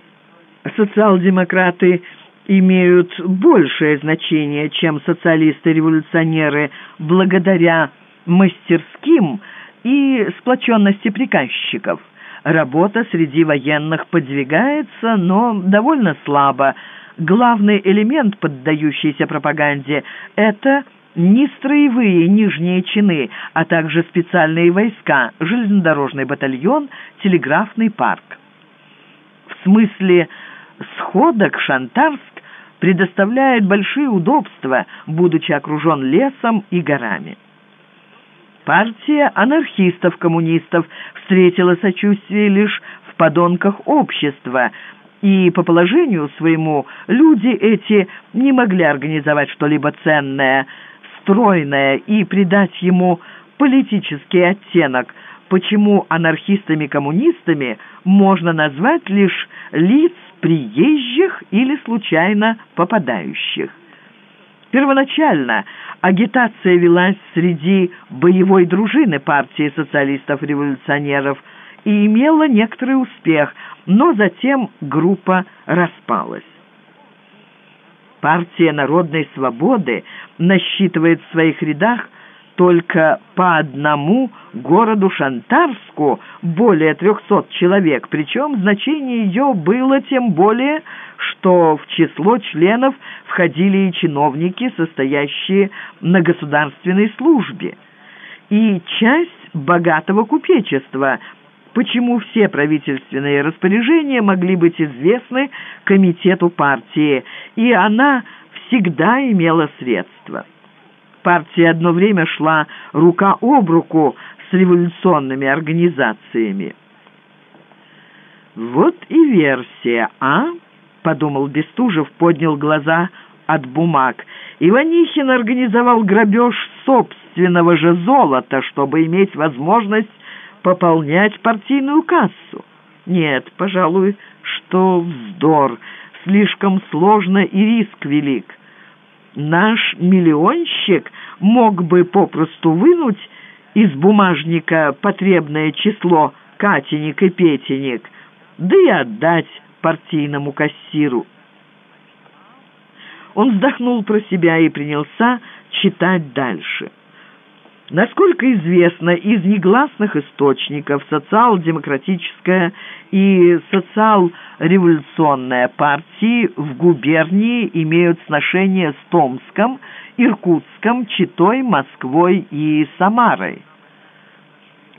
социал-демократы имеют большее значение, чем социалисты-революционеры, благодаря мастерским и сплоченности приказчиков. Работа среди военных подвигается, но довольно слабо. Главный элемент, поддающийся пропаганде, это не строевые нижние чины, а также специальные войска, железнодорожный батальон, телеграфный парк. В смысле сходок Шантарск предоставляет большие удобства, будучи окружен лесом и горами. Партия анархистов-коммунистов встретила сочувствие лишь в подонках общества, и по положению своему люди эти не могли организовать что-либо ценное, стройное и придать ему политический оттенок, почему анархистами-коммунистами можно назвать лишь лиц приезжих или случайно попадающих. Первоначально агитация велась среди боевой дружины партии социалистов-революционеров и имела некоторый успех, но затем группа распалась. Партия народной свободы насчитывает в своих рядах только по одному городу Шантарску более трехсот человек, причем значение ее было тем более, что в число членов входили и чиновники, состоящие на государственной службе, и часть богатого купечества, почему все правительственные распоряжения могли быть известны комитету партии, и она всегда имела средства партия одно время шла рука об руку с революционными организациями. «Вот и версия, а?» — подумал Бестужев, поднял глаза от бумаг. Иванихин организовал грабеж собственного же золота, чтобы иметь возможность пополнять партийную кассу. Нет, пожалуй, что вздор, слишком сложно и риск велик наш миллионщик мог бы попросту вынуть из бумажника потребное число катеник и петеник, да и отдать партийному кассиру. Он вздохнул про себя и принялся читать дальше. Насколько известно, из негласных источников социал-демократическая и социал-революционная партии в губернии имеют сношение с Томском, Иркутском, Читой, Москвой и Самарой.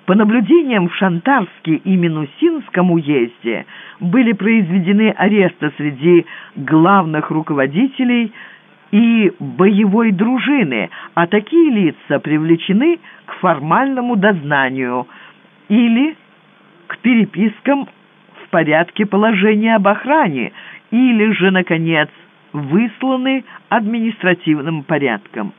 По наблюдениям в Шантарске и Минусинском уезде были произведены аресты среди главных руководителей и боевой дружины, а такие лица привлечены к формальному дознанию или к перепискам в порядке положения об охране, или же, наконец, высланы административным порядком.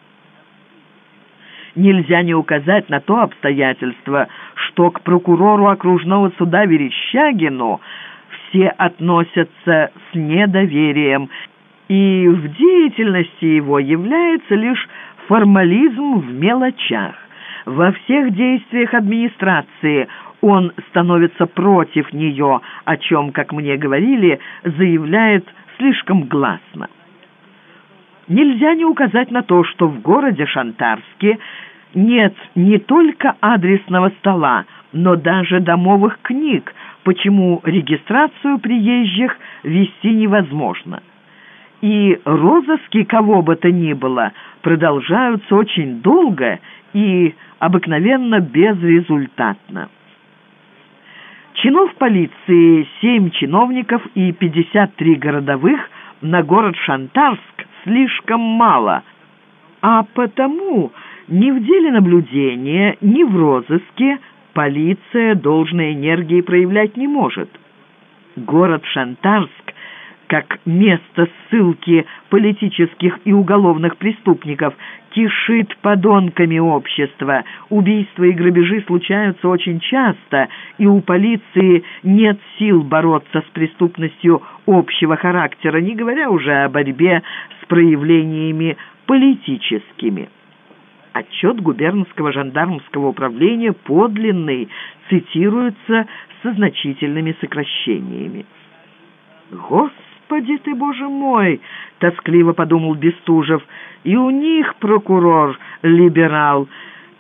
Нельзя не указать на то обстоятельство, что к прокурору окружного суда Верещагину все относятся с недоверием и в деятельности его является лишь формализм в мелочах. Во всех действиях администрации он становится против нее, о чем, как мне говорили, заявляет слишком гласно. Нельзя не указать на то, что в городе Шантарске нет не только адресного стола, но даже домовых книг, почему регистрацию приезжих вести невозможно – и розыски кого бы то ни было продолжаются очень долго и обыкновенно безрезультатно. Чинов полиции семь чиновников и 53 городовых на город Шантарск слишком мало, а потому ни в деле наблюдения, ни в розыске полиция должной энергии проявлять не может. Город Шантарск как место ссылки политических и уголовных преступников, кишит подонками общества. Убийства и грабежи случаются очень часто, и у полиции нет сил бороться с преступностью общего характера, не говоря уже о борьбе с проявлениями политическими. Отчет губернского жандармского управления подлинный, цитируется со значительными сокращениями. Господи! «Господи ты, боже мой!» — тоскливо подумал Бестужев. «И у них прокурор либерал.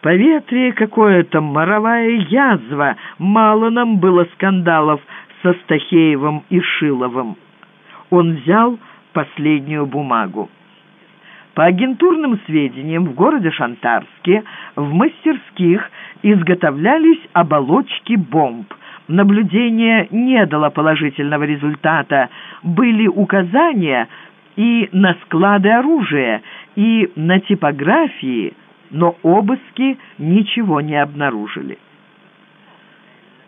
Поветрие какое-то, моровая язва. Мало нам было скандалов со Стахеевым и Шиловым». Он взял последнюю бумагу. По агентурным сведениям, в городе Шантарске в мастерских изготовлялись оболочки бомб. Наблюдение не дало положительного результата. Были указания и на склады оружия, и на типографии, но обыски ничего не обнаружили.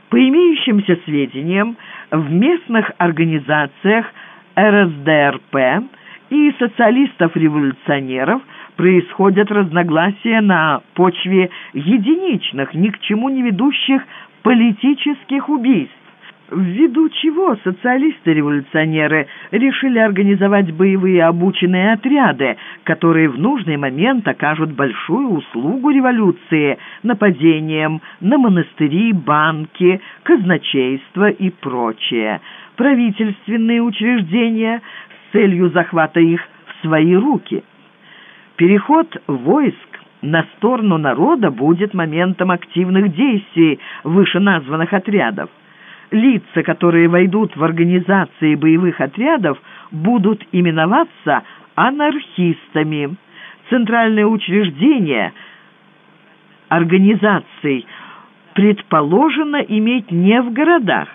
По имеющимся сведениям, в местных организациях РСДРП и социалистов-революционеров происходят разногласия на почве единичных, ни к чему не ведущих политических убийств, ввиду чего социалисты-революционеры решили организовать боевые обученные отряды, которые в нужный момент окажут большую услугу революции нападением на монастыри, банки, казначейство и прочее, правительственные учреждения с целью захвата их в свои руки. Переход войск на сторону народа будет моментом активных действий вышеназванных отрядов. Лица, которые войдут в организации боевых отрядов, будут именоваться анархистами. Центральное учреждение организаций предположено иметь не в городах,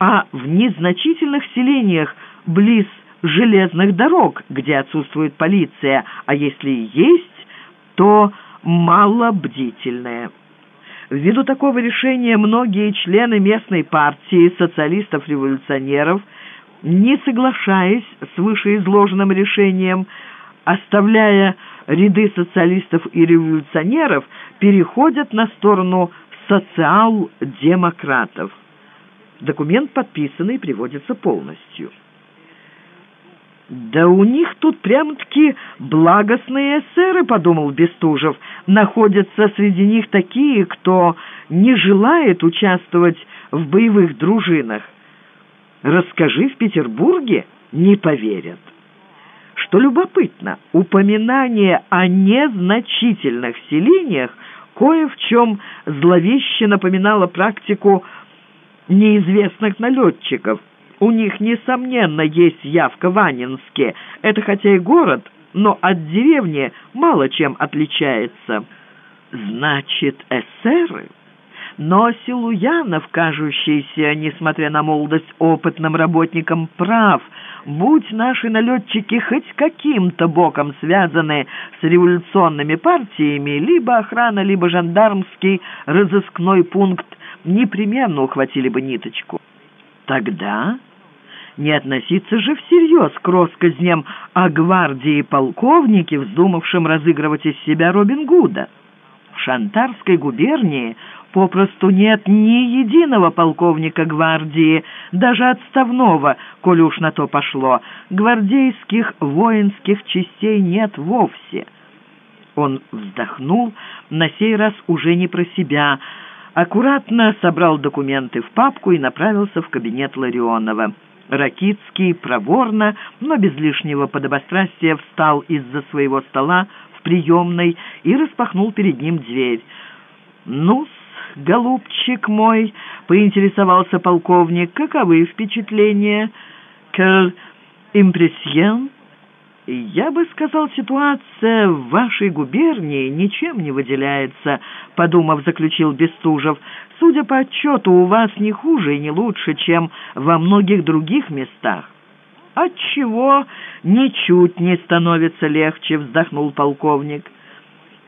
а в незначительных селениях близ железных дорог, где отсутствует полиция, а если есть, то малобдительные. Ввиду такого решения многие члены местной партии социалистов-революционеров, не соглашаясь с вышеизложенным решением, оставляя ряды социалистов и революционеров, переходят на сторону социал-демократов. Документ подписанный приводится полностью. «Да у них тут прям-таки благостные эсеры», — подумал Бестужев. «Находятся среди них такие, кто не желает участвовать в боевых дружинах. Расскажи в Петербурге, не поверят». Что любопытно, упоминание о незначительных селениях кое в чем зловеще напоминало практику неизвестных налетчиков, у них, несомненно, есть явка в Анинске. Это хотя и город, но от деревни мало чем отличается. Значит, эсеры? Но Силуянов, кажущийся, несмотря на молодость, опытным работником, прав. Будь наши налетчики хоть каким-то боком связаны с революционными партиями, либо охрана, либо жандармский разыскной пункт непременно ухватили бы ниточку. Тогда не относиться же всерьез к россказням о гвардии полковнике, вздумавшем разыгрывать из себя Робин Гуда. В Шантарской губернии попросту нет ни единого полковника гвардии, даже отставного, коли уж на то пошло. Гвардейских воинских частей нет вовсе. Он вздохнул, на сей раз уже не про себя, аккуратно собрал документы в папку и направился в кабинет Ларионова. Ракицкий проворно, но без лишнего подобострастия встал из-за своего стола в приемной и распахнул перед ним дверь. ну голубчик мой», — поинтересовался полковник, — «каковы впечатления?» «Quel impression?» «Я бы сказал, ситуация в вашей губернии ничем не выделяется», — подумав, заключил Бестужев. «Судя по отчету, у вас не хуже и не лучше, чем во многих других местах». «Отчего ничуть не становится легче», — вздохнул полковник.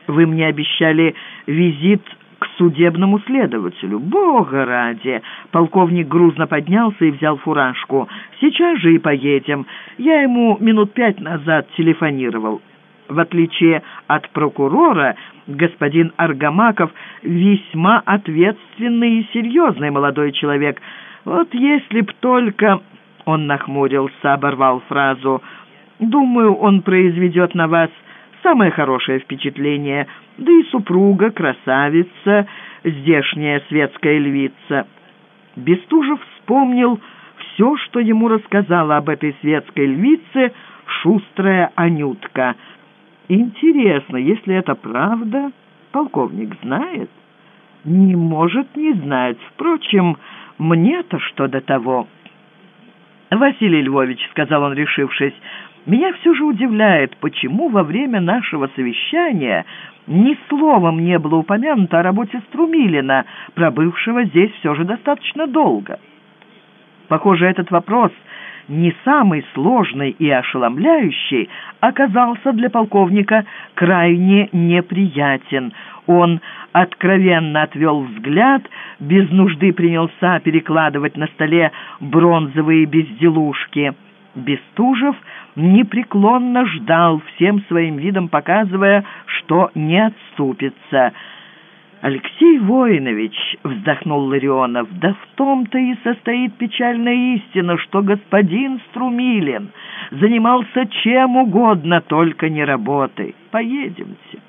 «Вы мне обещали визит к судебному следователю. Бога ради!» Полковник грузно поднялся и взял фуражку. «Сейчас же и поедем. Я ему минут пять назад телефонировал». В отличие от прокурора, господин Аргамаков весьма ответственный и серьезный молодой человек. Вот если б только... Он нахмурился, оборвал фразу. «Думаю, он произведет на вас самое хорошее впечатление, да и супруга, красавица, здешняя светская львица. Бестужев вспомнил все, что ему рассказала об этой светской львице шустрая Анютка. Интересно, если это правда, полковник знает? Не может не знать. Впрочем, мне-то что до того? «Василий Львович», — сказал он, решившись, — «меня все же удивляет, почему во время нашего совещания ни словом не было упомянуто о работе Струмилина, пробывшего здесь все же достаточно долго». Похоже, этот вопрос, не самый сложный и ошеломляющий, оказался для полковника крайне неприятен. Он откровенно отвел взгляд, без нужды принялся перекладывать на столе бронзовые безделушки. Бестужев непреклонно ждал, всем своим видом показывая, что не отступится. «Алексей Воинович», — вздохнул Ларионов, — «да в том-то и состоит печальная истина, что господин Струмилин занимался чем угодно, только не работой. Поедемте».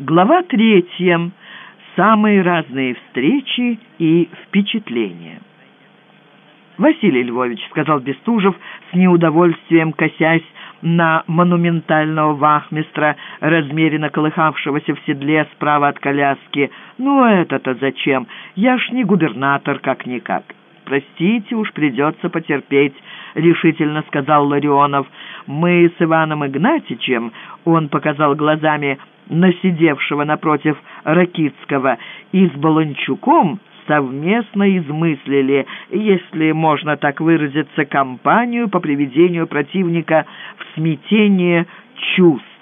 Глава третья. Самые разные встречи и впечатления. «Василий Львович», — сказал Бестужев, с неудовольствием косясь на монументального вахмистра, размеренно колыхавшегося в седле справа от коляски. «Ну это-то зачем? Я ж не губернатор как-никак». «Простите, уж придется потерпеть», — решительно сказал Ларионов. «Мы с Иваном Игнатьичем», — он показал глазами, — насидевшего напротив Ракитского, и с Баланчуком совместно измыслили, если можно так выразиться, кампанию по приведению противника в смятение чувств.